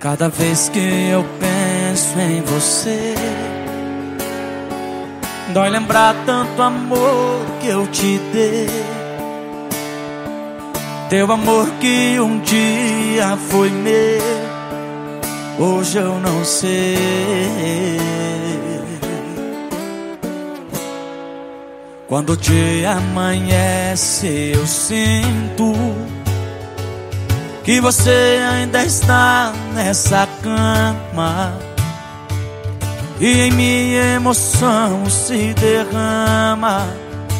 Cada vez que eu penso em você, dói lembrar tanto amor que eu te dei. Teu amor que um dia foi meu, hoje eu não sei. Quando o dia amanhece, eu sinto que você ainda está nessa cama e em minha emoção se derrama.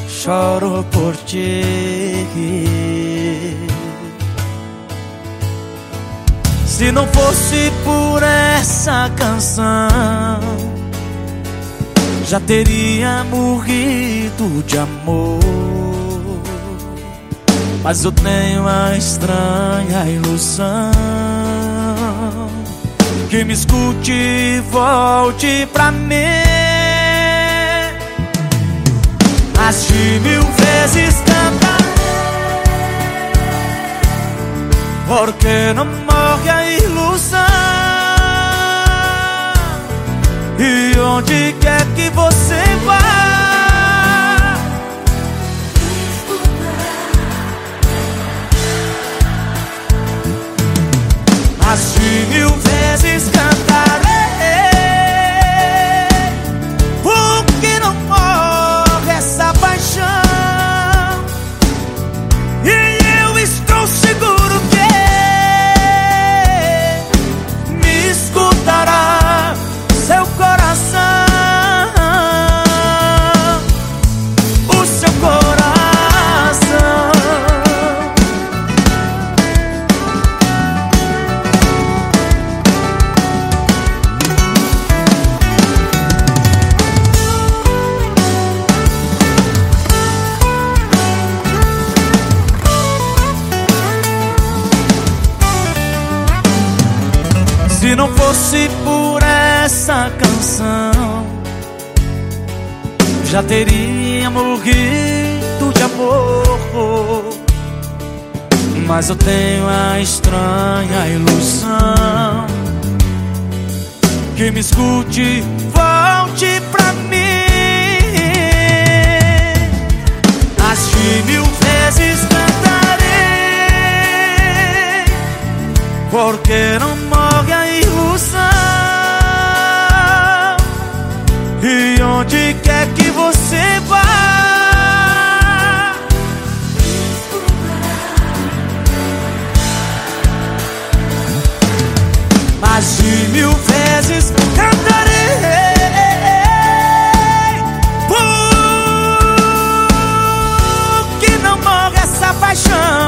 Choro por ti. Se não fosse por essa canção, já teria morrido de amor. Mas eu tenho a estranha ilusão Que me escute e volte pra mim. Mas de mil vezes cantarei Porque não morre a ilusão. E onde quer que De mil Se não fosse por essa canção, já teria morrido de amor. Mas eu tenho a estranha ilusão que me escute, volte pra mim. As de mil vezes cantarei, porque não morre ilusão. E onde quer que você vá, mais de mil vezes cantarei. Porque não morre essa paixão.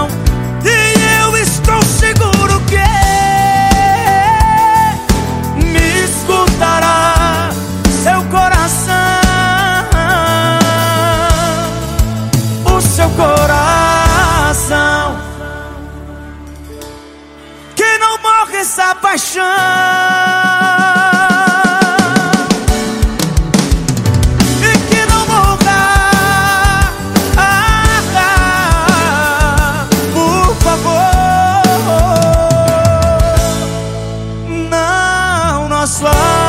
essa paixão. E que não voltar, ah, por favor, não nós amor.